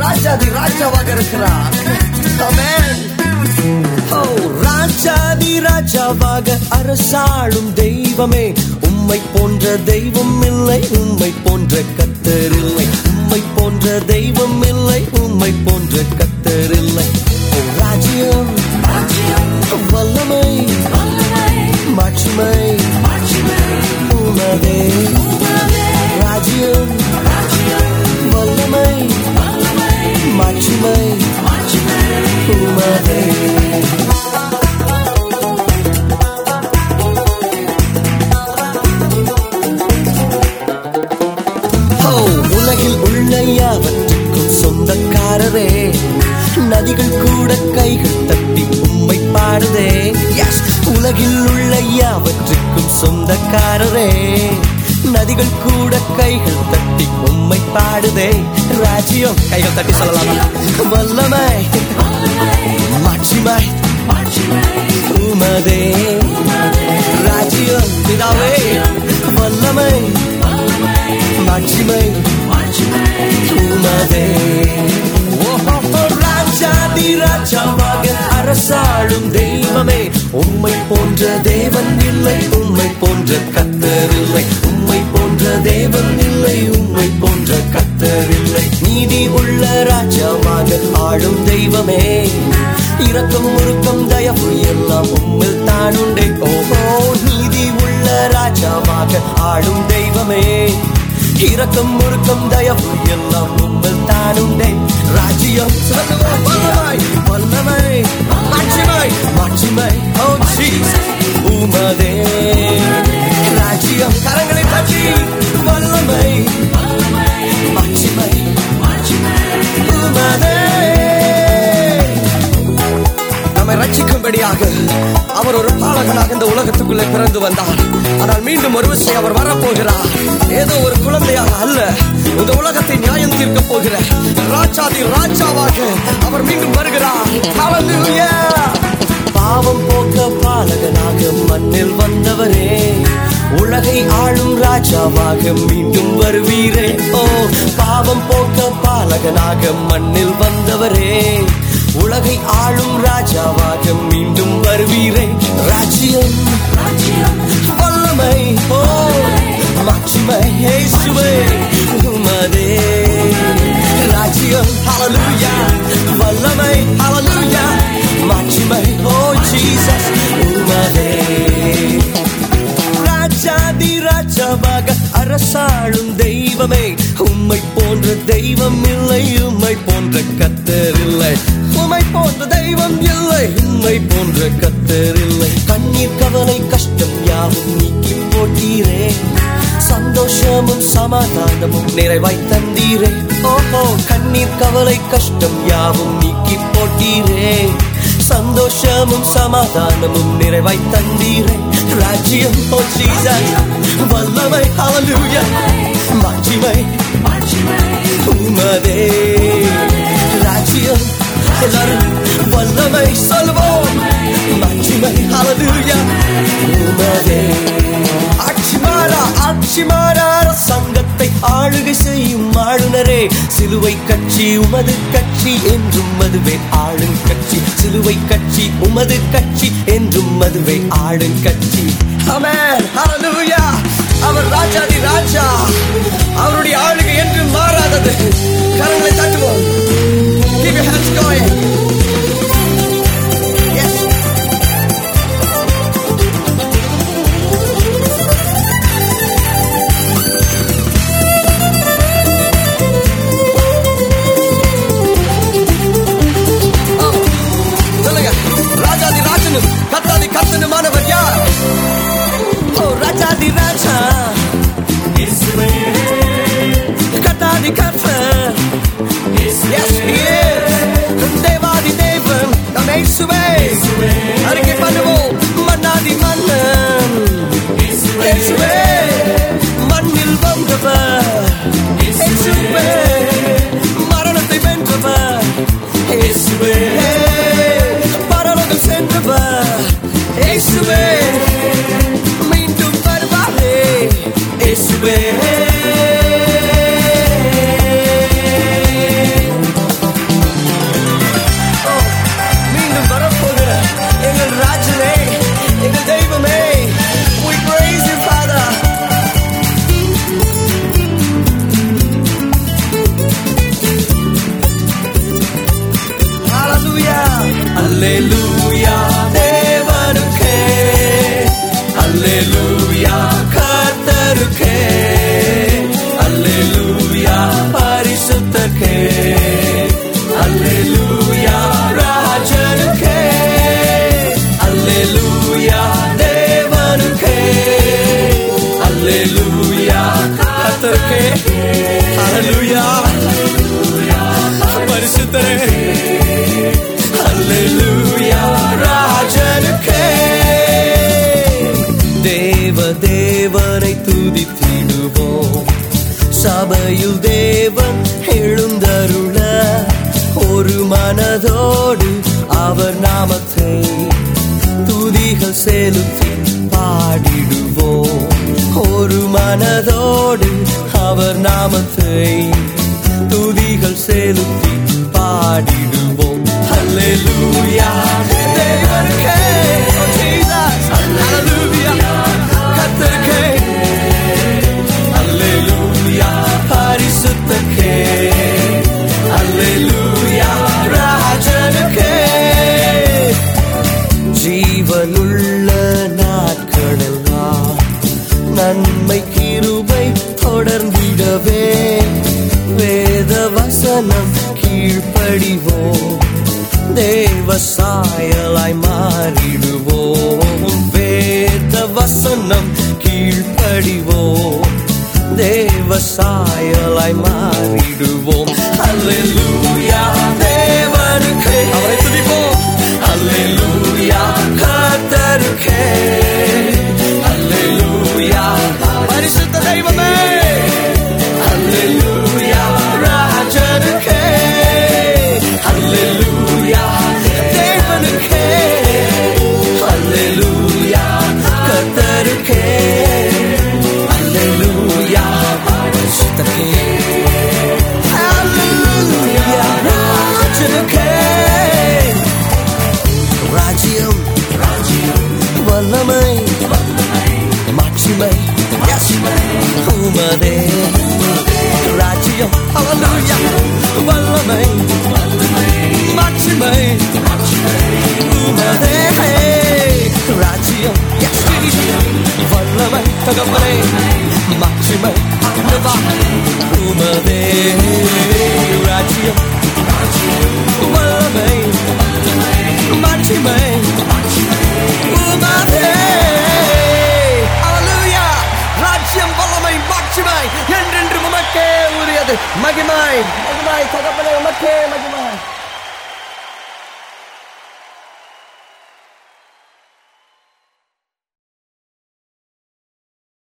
ராஜாதி ராஜாவாக இருக்கிறார் ராஜாதி ராஜாவாக அரசாளும் தெய்வமே. உம்மை போன்ற தெய்வம் இல்லை உம்மை போன்ற கத்தர் இல்லை. உம்மை போன்ற தெய்வம் இல்லை உம்மை போன்ற கத்தர் சொந்தக்காரரே நதிகள் கூட கைகள் தட்டி உம்மை பாடுதே. உலகில் உள்ள யாவற்றுக்கும் சொந்தக்காரரே. நதிகள் கூட கைகள் தட்டி உம்மை பாடுதே. ராஜ்யம் கைகள் தட்டி சொல்லலாம்? வல்லமை. மாட்சிமை. உமதே. ராஜ்யம் பிதாவே. வல்லமை. மாட்சிமை. உமதே ஓஹோ, ராஜாதி ராஜாவாக அரசாளும் தெய்வமே உண்மை போன்ற தேவன் இல்லை உண்மை போன்ற கத்தர் இல்லை உம்மை போன்ற தேவன் இல்லை உண்மை போன்ற கத்தர் இல்லை நீதி உள்ள ராஜாவாக ஆளும் தெய்வமே இரக்கம் முறுக்கம் தயவு எல்லாம் உம்மில் தானுண்டே ஓ நீதி உள்ள ராஜாவாக ஆளும் தெய்வமே இரக்கம் முறுக்கம் தயவு எல்லாம் உங்கள் தானுண்டே ராஜ்யம் வல்லமை வல்லமை மாட்சிமை மாட்சிமை ரட்சிக்கும்படியாக அவர் ஒரு பாலகனாக இந்த உலகத்துக்குள்ளே பிறந்து வந்தார். ஆனால் மீண்டும் ஒரு விஷயம் அவர் வரப்போகிறார். ஏதோ ஒரு குழந்தையாக அல்ல இந்த உலகத்தை நியாயம் தீர்க்க போகிற ராஜாதி ராஜாவாக அவர் மீண்டும் வருகிறார். பாவம் போக்க பாலகனாக மண்ணில் வந்தவரே உலகை ஆளும் ராஜாவாக மீண்டும் வருவீரே. ஓ பாவம் போக்க பாலகனாக மண்ணில் வந்தவரே உலகை ஆளும் ராஜாவாக மீண்டும் வருவீரே. ராஜ்யம் வல்லமை ஓ மாட்சிமை இயேசுவே உமதே. ராஜ்யம் ஹalleluya வல்லமை ஹalleluya மாட்சிமை ஓ ஜீசஸ் உமதே. ராஜாதி ராஜாவாக அரசாளும் தெய்வமே. உம்மை போன்ற தெய்வம் இல்லை உம்மை போன்ற கத்தர் இல்லை. உம்மை போன்ற தெய்வம் இல்லை உம்மை போன்ற கத்தர் இல்லை. கண்ணீர் கவலை கஷ்டம் யாவும் நீக்கி போட்டீரே. சந்தோஷமும் சமாதானமும் நிறைவாய் தந்தீரே. ஓஹோ கண்ணீர் கவலை கஷ்டம் யாவும் நீக்கி போட்டீரே. சந்தோஷமும் சமாதானமும் நிறைவாய் தந்தீரே. ராஜ்யம் ஓ ஜீசஸ். வல்லமை ஹalleluya மாட்சிமை உமதே. ஆளுநரே சிலுவை கட்சி உமது கட்சி என்றும் மதுவே ஆளும் கட்சி சிலுவை கட்சி உமது கட்சி என்றும் மதுவே ஆளும் கட்சி Amen. Hallelujah. அவர் ராஜாதி ராஜா அவருடைய ஆளுகை என்றும் மாறாதது கரங்களை தட்டுவோம் Keep your hands going. away சபையில் தேவன் எழுந்தருள ஒரு மனதோடு அவர் நாமத்தை துதிகள் செலுத்தி பாடிடுவோம். ஒரு மனதோடு அவர் நாமத்தை தேவ சாயலாய் மாறிடுவோம். வேத வசனம் கீழ்ப்படிவோம். தேவ சாயலாய் மாறிடுவோம். அல்லேலூயா வல்லமை மாட்சிமை உமதே ராஜ்யம் அலலுயா வல்லமை மாட்சிமை உமதே ராஜ்யம் வல்லமை தகவலை மாட்சிமை அன்பா உமதே ராஜ்யம் வல்லமை மாட்சிமை amarte.